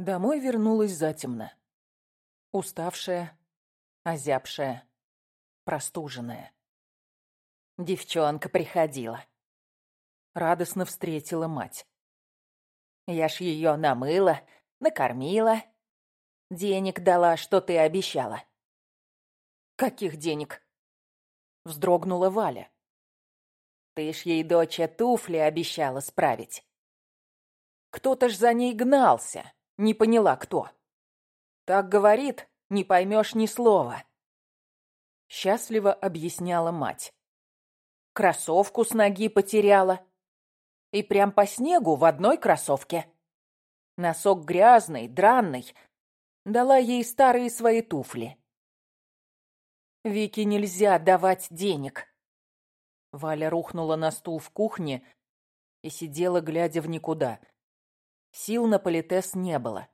Домой вернулась затемно. Уставшая, озябшая, простуженная. Девчонка приходила. Радостно встретила мать. Я ж ее намыла, накормила. Денег дала, что ты обещала. Каких денег? Вздрогнула Валя. Ты ж ей, доча, туфли обещала справить. Кто-то ж за ней гнался. Не поняла, кто. Так говорит, не поймешь ни слова. Счастливо объясняла мать. Кроссовку с ноги потеряла. И прям по снегу в одной кроссовке. Носок грязный, дранный. Дала ей старые свои туфли. Вике нельзя давать денег. Валя рухнула на стул в кухне и сидела, глядя в никуда. Сил на политес не было.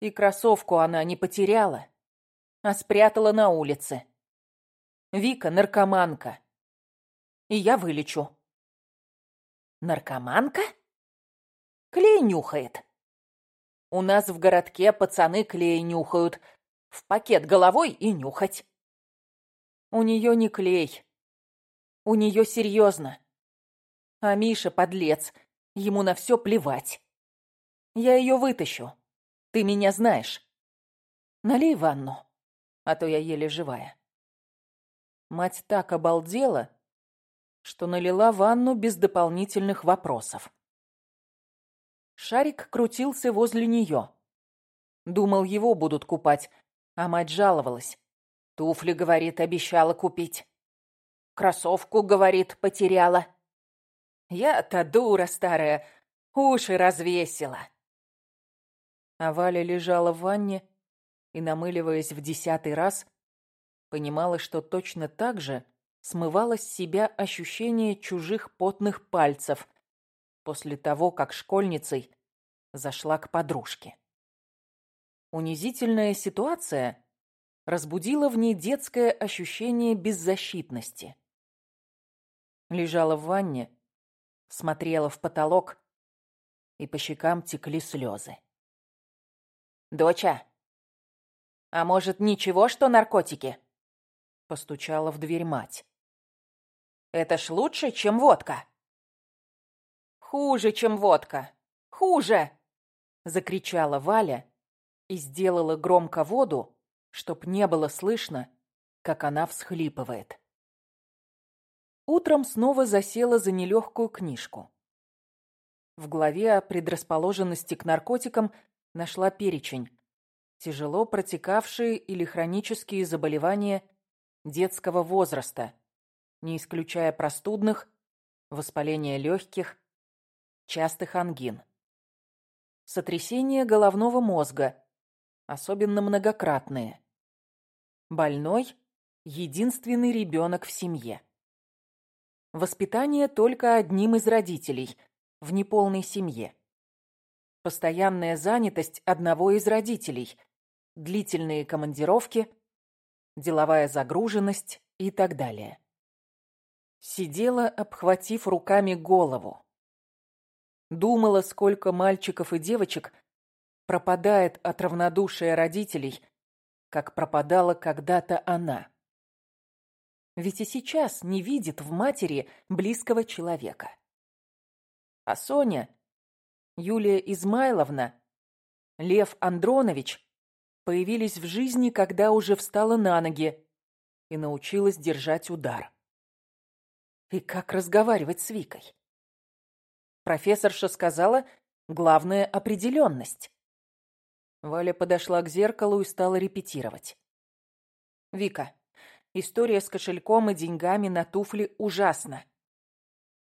И кроссовку она не потеряла, а спрятала на улице. Вика наркоманка. И я вылечу. Наркоманка? Клей нюхает. У нас в городке пацаны клей нюхают. В пакет головой и нюхать. У нее не клей. У нее серьезно. А Миша подлец. Ему на все плевать. Я ее вытащу. Ты меня знаешь. Налей ванну, а то я еле живая. Мать так обалдела, что налила ванну без дополнительных вопросов. Шарик крутился возле нее. Думал, его будут купать, а мать жаловалась. Туфли, говорит, обещала купить. Кроссовку, говорит, потеряла. Я-то дура старая, уши развесила. А Валя лежала в ванне и, намыливаясь в десятый раз, понимала, что точно так же смывало с себя ощущение чужих потных пальцев после того, как школьницей зашла к подружке. Унизительная ситуация разбудила в ней детское ощущение беззащитности лежала в ванне, смотрела в потолок, и по щекам текли слезы. «Доча, а может, ничего, что наркотики?» Постучала в дверь мать. «Это ж лучше, чем водка!» «Хуже, чем водка! Хуже!» Закричала Валя и сделала громко воду, чтоб не было слышно, как она всхлипывает. Утром снова засела за нелегкую книжку. В главе о предрасположенности к наркотикам нашла перечень. Тяжело протекавшие или хронические заболевания детского возраста, не исключая простудных, воспаления легких, частых ангин. Сотрясение головного мозга, особенно многократные. Больной – единственный ребенок в семье. Воспитание только одним из родителей в неполной семье. Постоянная занятость одного из родителей, длительные командировки, деловая загруженность и так далее. Сидела, обхватив руками голову. Думала, сколько мальчиков и девочек пропадает от равнодушия родителей, как пропадала когда-то она. Ведь и сейчас не видит в матери близкого человека. А Соня, Юлия Измайловна, Лев Андронович появились в жизни, когда уже встала на ноги и научилась держать удар. И как разговаривать с Викой? Профессорша сказала, главное – определенность. Валя подошла к зеркалу и стала репетировать. «Вика, История с кошельком и деньгами на туфли ужасна.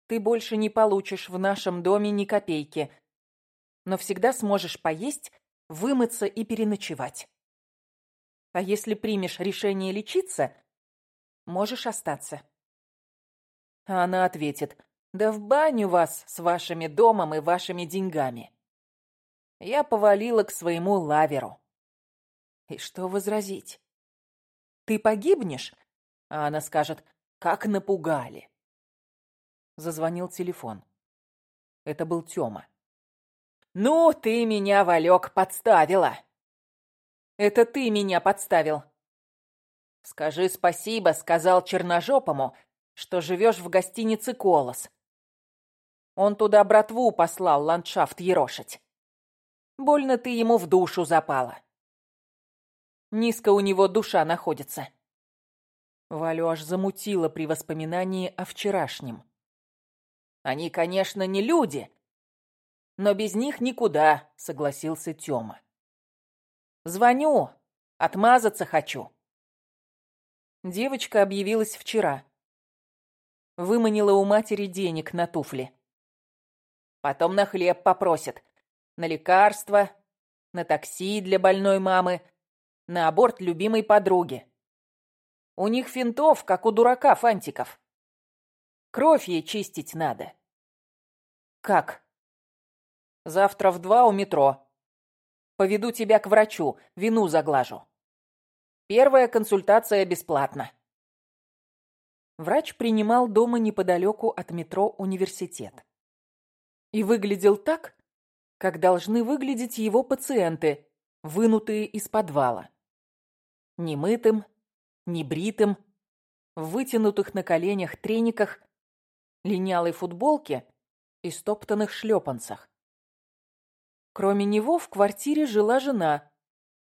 Ты больше не получишь в нашем доме ни копейки, но всегда сможешь поесть, вымыться и переночевать. А если примешь решение лечиться, можешь остаться. А она ответит, да в баню вас с вашими домом и вашими деньгами. Я повалила к своему лаверу. И что возразить? Ты погибнешь? А она скажет, как напугали. Зазвонил телефон. Это был Тёма. «Ну, ты меня, Валек, подставила!» «Это ты меня подставил!» «Скажи спасибо», — сказал Черножопому, «что живешь в гостинице «Колос». Он туда братву послал ландшафт ерошить. Больно ты ему в душу запала. Низко у него душа находится. Валю аж замутила при воспоминании о вчерашнем. Они, конечно, не люди, но без них никуда, согласился Тёма. Звоню, отмазаться хочу. Девочка объявилась вчера. Выманила у матери денег на туфли. Потом на хлеб попросит, на лекарства, на такси для больной мамы, на аборт любимой подруги. У них финтов, как у дурака фантиков. Кровь ей чистить надо. Как? Завтра в два у метро. Поведу тебя к врачу, вину заглажу. Первая консультация бесплатна. Врач принимал дома неподалеку от метро университет. И выглядел так, как должны выглядеть его пациенты, вынутые из подвала. Немытым, небритым, в вытянутых на коленях трениках, линялой футболке и стоптанных шлепанцах. Кроме него в квартире жила жена,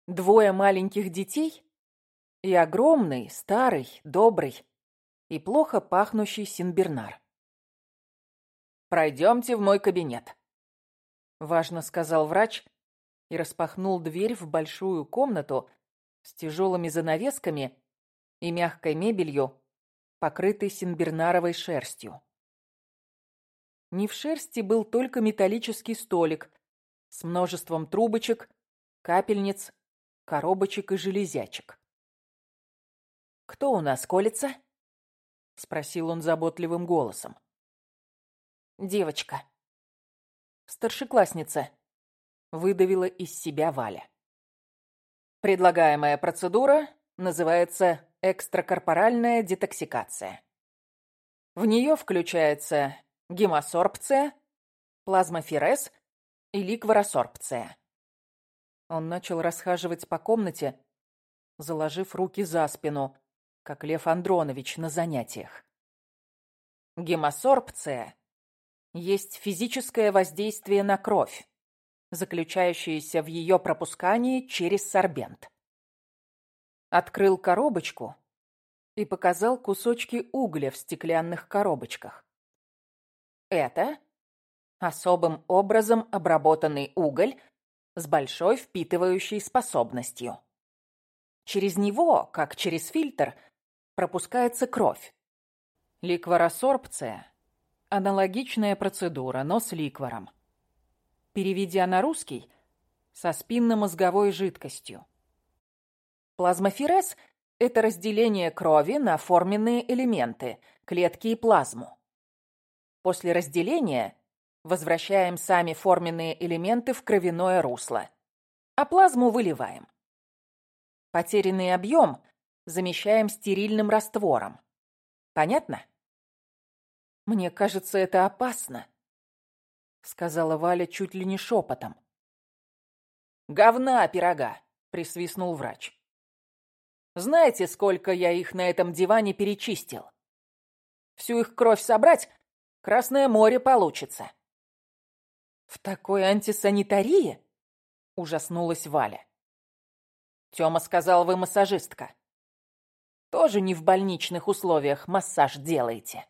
двое маленьких детей и огромный, старый, добрый и плохо пахнущий Синбернар. «Пройдемте в мой кабинет», — важно сказал врач и распахнул дверь в большую комнату с тяжелыми занавесками и мягкой мебелью, покрытой синбернаровой шерстью. Не в шерсти был только металлический столик с множеством трубочек, капельниц, коробочек и железячек. «Кто у нас колется?» — спросил он заботливым голосом. «Девочка», Старшеклассница. Выдавила из себя Валя. Предлагаемая процедура называется экстракорпоральная детоксикация. В нее включается гемосорбция, плазмоферез и ликворосорбция. Он начал расхаживать по комнате, заложив руки за спину, как Лев Андронович на занятиях. Гемосорбция есть физическое воздействие на кровь, заключающееся в ее пропускании через сорбент. Открыл коробочку и показал кусочки угля в стеклянных коробочках. Это особым образом обработанный уголь с большой впитывающей способностью. Через него, как через фильтр, пропускается кровь. Ликворосорбция Аналогичная процедура, но с ликвором. Переведя на русский, со спинномозговой жидкостью. Плазмоферез – это разделение крови на форменные элементы, клетки и плазму. После разделения возвращаем сами форменные элементы в кровяное русло, а плазму выливаем. Потерянный объем замещаем стерильным раствором. Понятно? «Мне кажется, это опасно», — сказала Валя чуть ли не шепотом. «Говна пирога», — присвистнул врач. «Знаете, сколько я их на этом диване перечистил? Всю их кровь собрать, Красное море получится». «В такой антисанитарии?» — ужаснулась Валя. Тёма сказал, вы массажистка. Тоже не в больничных условиях массаж делаете.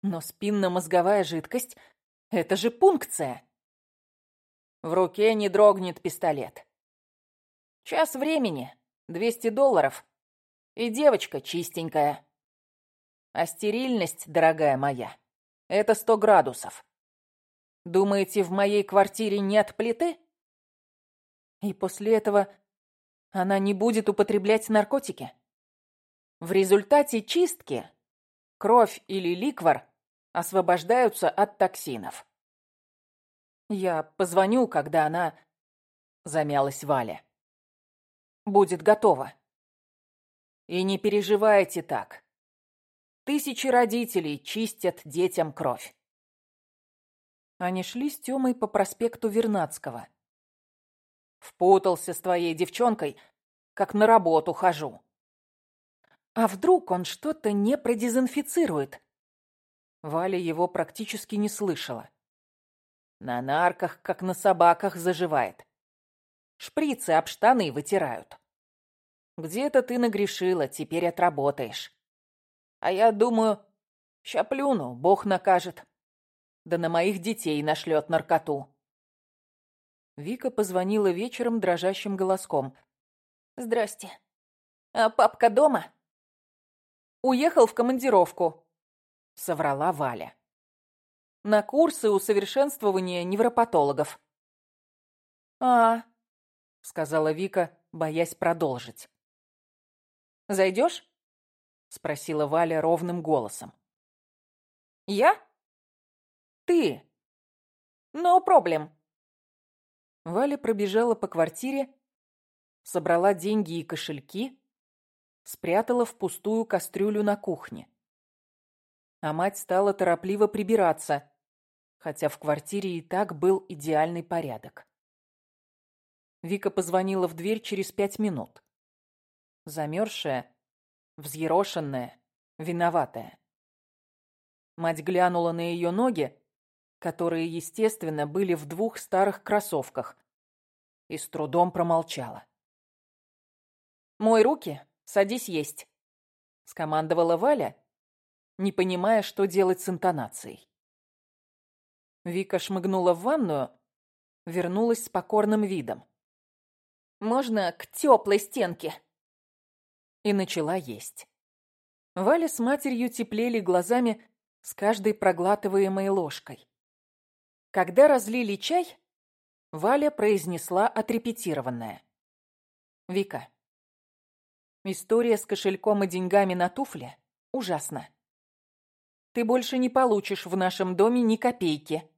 Но спинномозговая жидкость — это же пункция. В руке не дрогнет пистолет. Час времени, 200 долларов. И девочка чистенькая. А стерильность, дорогая моя, это 100 градусов. Думаете, в моей квартире нет плиты? И после этого она не будет употреблять наркотики? В результате чистки кровь или ликвор освобождаются от токсинов. Я позвоню, когда она... Замялась Валя. Будет готова. И не переживайте так. Тысячи родителей чистят детям кровь. Они шли с Тёмой по проспекту Вернадского. «Впутался с твоей девчонкой, как на работу хожу». «А вдруг он что-то не продезинфицирует?» Валя его практически не слышала. На нарках, как на собаках, заживает. Шприцы об штаны вытирают. Где-то ты нагрешила, теперь отработаешь. А я думаю, ща плюну, бог накажет. Да на моих детей нашлет наркоту. Вика позвонила вечером дрожащим голоском. «Здрасте. А папка дома?» «Уехал в командировку», — соврала Валя. «На курсы усовершенствования невропатологов». «А, — сказала Вика, боясь продолжить. «Зайдешь?» — спросила Валя ровным голосом. «Я?» «Ты. No problem». Валя пробежала по квартире, собрала деньги и кошельки, спрятала в пустую кастрюлю на кухне. А мать стала торопливо прибираться, хотя в квартире и так был идеальный порядок. Вика позвонила в дверь через пять минут. Замерзшая, взъерошенная, виноватая. Мать глянула на ее ноги, которые, естественно, были в двух старых кроссовках, и с трудом промолчала. «Мой руки, садись есть», — скомандовала Валя, не понимая, что делать с интонацией. Вика шмыгнула в ванную, вернулась с покорным видом. Можно к теплой стенке?» И начала есть. Валя с матерью теплели глазами с каждой проглатываемой ложкой. Когда разлили чай, Валя произнесла отрепетированное. «Вика, история с кошельком и деньгами на туфле ужасна. Ты больше не получишь в нашем доме ни копейки,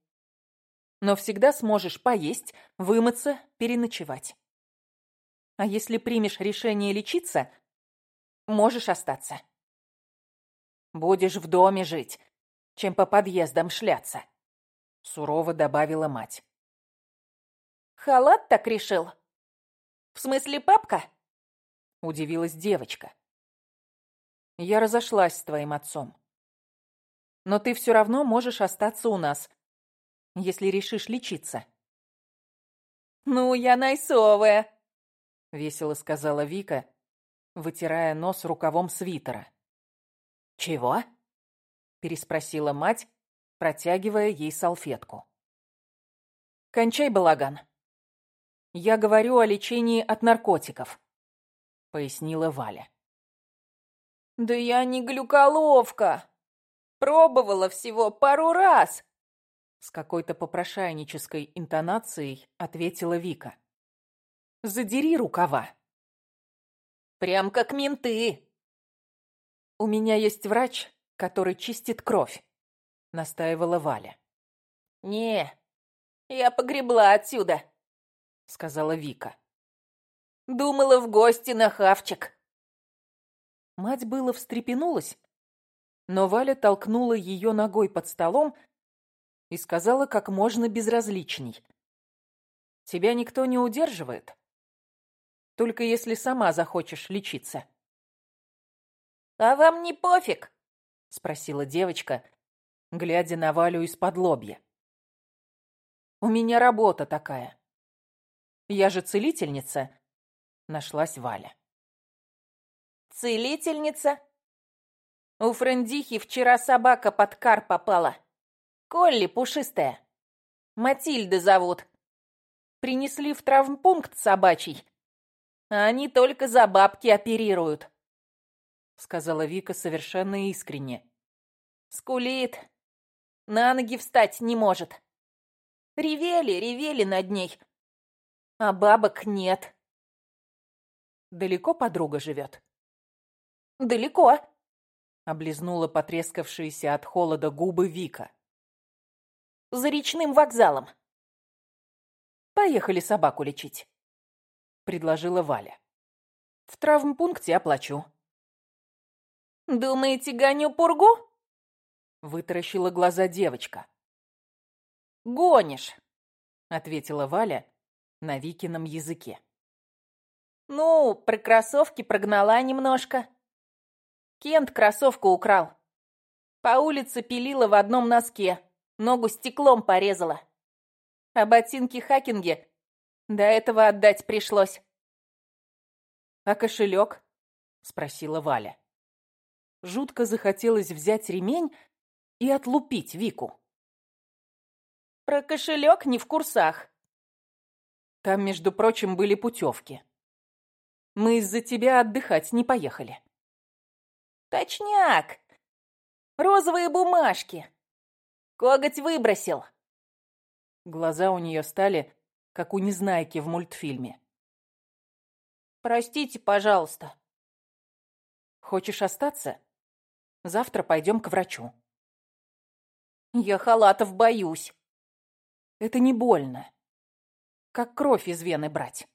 но всегда сможешь поесть, вымыться, переночевать. А если примешь решение лечиться, можешь остаться. Будешь в доме жить, чем по подъездам шляться, сурово добавила мать. Халат так решил? В смысле, папка? Удивилась девочка. Я разошлась с твоим отцом. Но ты все равно можешь остаться у нас, если решишь лечиться. Ну, я найсовая, — весело сказала Вика, вытирая нос рукавом свитера. «Чего?» — переспросила мать, протягивая ей салфетку. «Кончай балаган. Я говорю о лечении от наркотиков», — пояснила Валя. «Да я не глюколовка. Пробовала всего пару раз», — с какой-то попрошайнической интонацией ответила Вика. Задери рукава. Прям как менты. У меня есть врач, который чистит кровь, настаивала Валя. Не, я погребла отсюда, сказала Вика. Думала в гости на хавчик. Мать было встрепенулась, но Валя толкнула ее ногой под столом и сказала как можно безразличней. «Тебя никто не удерживает. Только если сама захочешь лечиться. «А вам не пофиг?» — спросила девочка, глядя на Валю из-под лобья. «У меня работа такая. Я же целительница», — нашлась Валя. «Целительница? У Френдихи вчера собака под кар попала. Колли пушистая. Матильда зовут. Принесли в травмпункт собачий. А они только за бабки оперируют», — сказала Вика совершенно искренне. «Скулит. На ноги встать не может. Ревели, ревели над ней. А бабок нет». «Далеко подруга живет?» «Далеко», — облизнула потрескавшиеся от холода губы Вика. «За речным вокзалом». «Поехали собаку лечить» предложила Валя. В травмпункте оплачу. Думаете, гоню пургу? Вытаращила глаза девочка. Гонишь!» — ответила Валя на Викином языке. «Ну, про кроссовки прогнала немножко. Кент кроссовку украл. По улице пилила в одном носке, ногу стеклом порезала. А ботинки Хакинге до этого отдать пришлось». «А кошелек?» — спросила Валя. Жутко захотелось взять ремень и отлупить Вику. «Про кошелек не в курсах», там, между прочим, были путевки. Мы из-за тебя отдыхать не поехали. Точняк. Розовые бумажки. Коготь выбросил. Глаза у нее стали, как у Незнайки в мультфильме. Простите, пожалуйста. Хочешь остаться? Завтра пойдем к врачу. Я халатов боюсь. Это не больно как кровь из вены брать.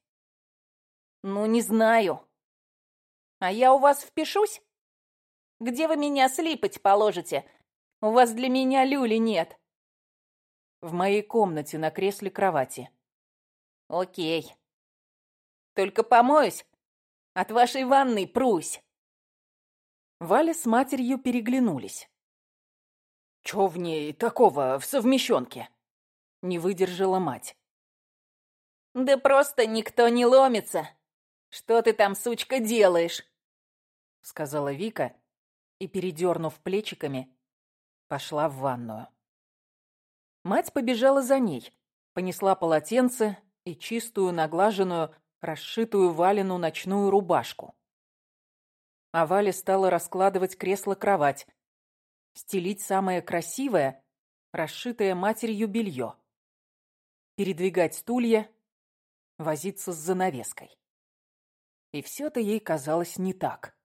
Ну, не знаю. А я у вас впишусь? Где вы меня слипать положите? У вас для меня люли нет. В моей комнате на кресле кровати. Окей. Только помоюсь. От вашей ванной прусь. Валя с матерью переглянулись. «Чё в ней такого в совмещенке?» Не выдержала мать. «Да просто никто не ломится. Что ты там, сучка, делаешь?» Сказала Вика и, передернув плечиками, пошла в ванную. Мать побежала за ней, понесла полотенце и чистую, наглаженную, расшитую Валину ночную рубашку. А Валя стала раскладывать кресло-кровать, стелить самое красивое, расшитое матерью белье, передвигать стулья возиться с занавеской. И все-то ей казалось не так.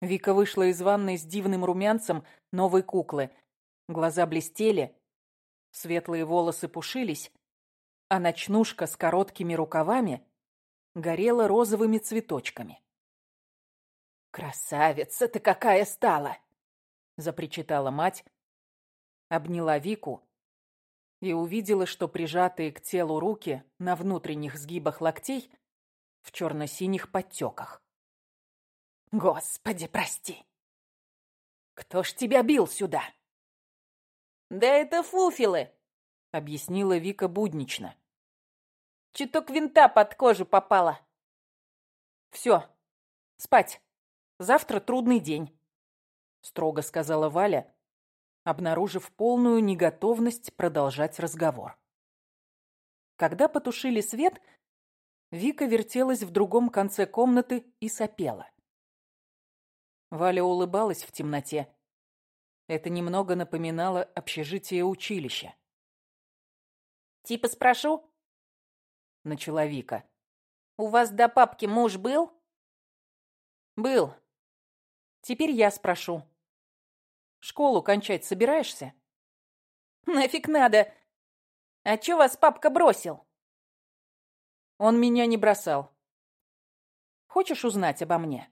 Вика вышла из ванной с дивным румянцем новой куклы. Глаза блестели, светлые волосы пушились, а ночнушка с короткими рукавами горела розовыми цветочками. «Красавица ты какая стала!» — запричитала мать, обняла Вику и увидела, что прижатые к телу руки на внутренних сгибах локтей в черно-синих подтеках. «Господи, прости! Кто ж тебя бил сюда?» «Да это фуфелы!» — объяснила Вика буднично. «Чуток винта под кожу попало». «Все, спать. Завтра трудный день», — строго сказала Валя, обнаружив полную неготовность продолжать разговор. Когда потушили свет, Вика вертелась в другом конце комнаты и сопела. Валя улыбалась в темноте. Это немного напоминало общежитие училища. «Типа спрошу?» — начала Вика. «У вас до папки муж был?» «Был. Теперь я спрошу. Школу кончать собираешься? Нафиг надо. А чё вас папка бросил? Он меня не бросал. Хочешь узнать обо мне?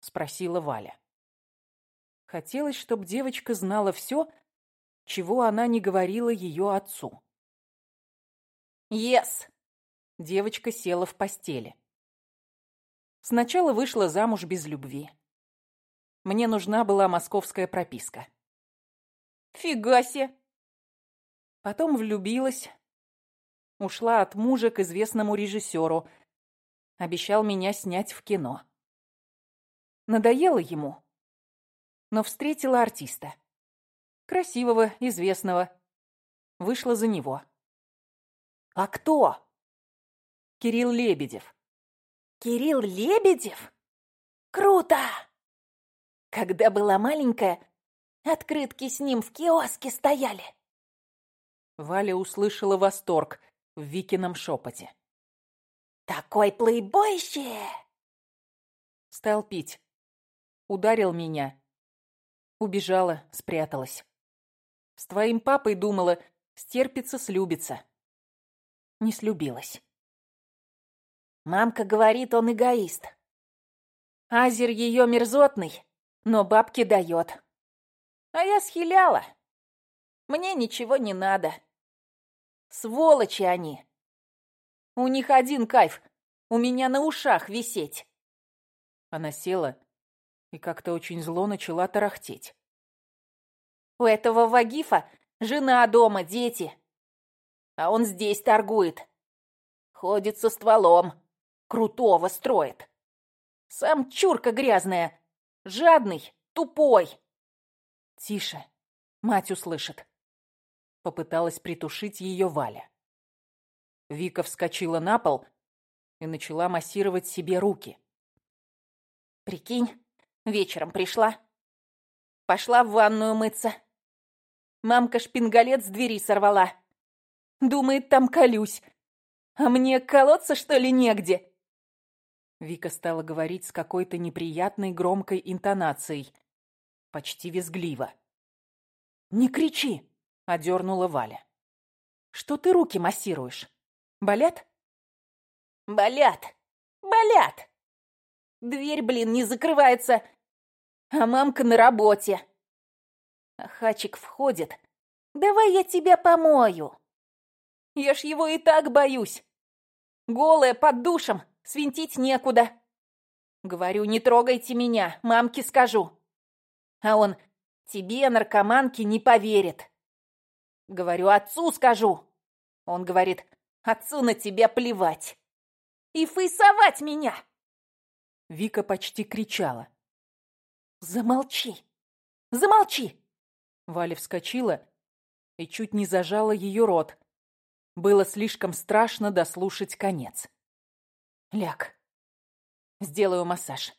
Спросила Валя. Хотелось, чтобы девочка знала все, чего она не говорила ее отцу. «Ес!» Девочка села в постели. Сначала вышла замуж без любви. Мне нужна была московская прописка. Фига себе! Потом влюбилась. Ушла от мужа к известному режиссеру. Обещал меня снять в кино. Надоело ему. Но встретила артиста. Красивого, известного. Вышла за него. «А кто?» Кирилл Лебедев. «Кирилл Лебедев? Круто!» Когда была маленькая, открытки с ним в киоске стояли. Валя услышала восторг в Викином шепоте. «Такой плейбойще!» Стал пить. Ударил меня. Убежала, спряталась. С твоим папой думала, стерпится, слюбится. Не слюбилась. Мамка говорит, он эгоист. Азер ее мерзотный, но бабки дает. А я схиляла. Мне ничего не надо. Сволочи они. У них один кайф — у меня на ушах висеть. Она села и как-то очень зло начала тарахтеть. У этого Вагифа жена дома, дети. А он здесь торгует. Ходит со стволом. Крутого строит. Сам чурка грязная. Жадный, тупой. Тише. Мать услышит. Попыталась притушить ее Валя. Вика вскочила на пол и начала массировать себе руки. Прикинь, вечером пришла. Пошла в ванную мыться. Мамка шпингалет с двери сорвала. Думает, там колюсь. А мне колоться, что ли, негде? Вика стала говорить с какой-то неприятной громкой интонацией. Почти визгливо. «Не кричи!» — одернула Валя. «Что ты руки массируешь? Болят?» «Болят! Болят! Дверь, блин, не закрывается, а мамка на работе. А Хачик входит. Давай я тебя помою. Я ж его и так боюсь. Голая под душем, свинтить некуда. Говорю, не трогайте меня, мамке скажу. А он, тебе, наркоманке, не поверит. Говорю, отцу скажу. Он говорит, отцу на тебя плевать. И фейсовать меня. Вика почти кричала. Замолчи! Замолчи! Валя вскочила и чуть не зажала ее рот. Было слишком страшно дослушать конец. Ляг. Сделаю массаж.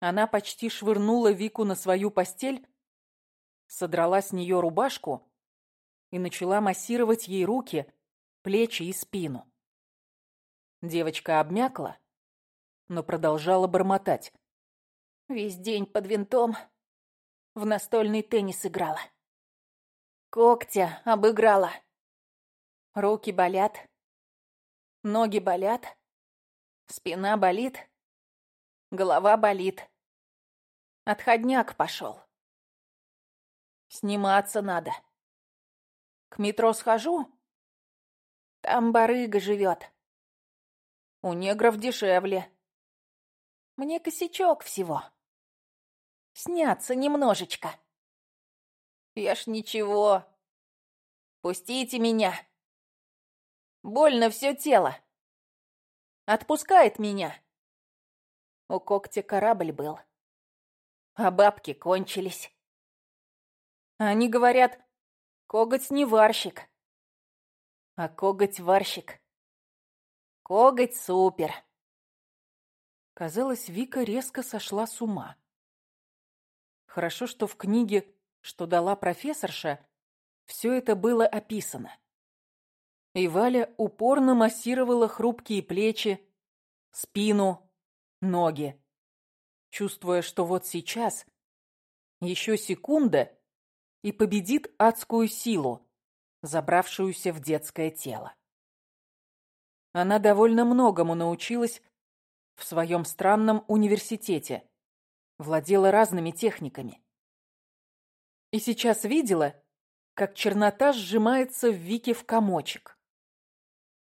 Она почти швырнула Вику на свою постель, содрала с нее рубашку и начала массировать ей руки, плечи и спину. Девочка обмякла, но продолжала бормотать. Весь день под винтом в настольный теннис играла. Когтя обыграла. Руки болят, ноги болят, Спина болит, голова болит. Отходняк пошел. Сниматься надо. К метро схожу. Там барыга живет. У негров дешевле. Мне косячок всего. Сняться немножечко. Я ж ничего. Пустите меня. Больно все тело. Отпускает меня. У когтя корабль был. А бабки кончились. Они говорят, коготь не варщик. А коготь варщик. Коготь супер. Казалось, Вика резко сошла с ума. Хорошо, что в книге, что дала профессорша, все это было описано и Валя упорно массировала хрупкие плечи, спину, ноги, чувствуя, что вот сейчас, еще секунда, и победит адскую силу, забравшуюся в детское тело. Она довольно многому научилась в своем странном университете, владела разными техниками. И сейчас видела, как чернота сжимается в Вике в комочек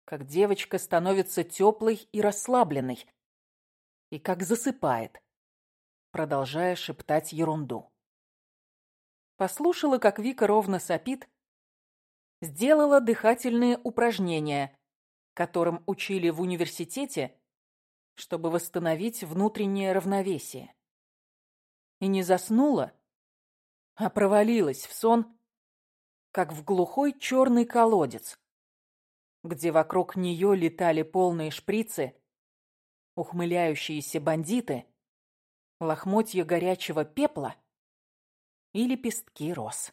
как девочка становится теплой и расслабленной, и как засыпает, продолжая шептать ерунду. Послушала, как Вика ровно сопит, сделала дыхательные упражнения, которым учили в университете, чтобы восстановить внутреннее равновесие. И не заснула, а провалилась в сон, как в глухой черный колодец, где вокруг нее летали полные шприцы, ухмыляющиеся бандиты, лохмотья горячего пепла и лепестки роз.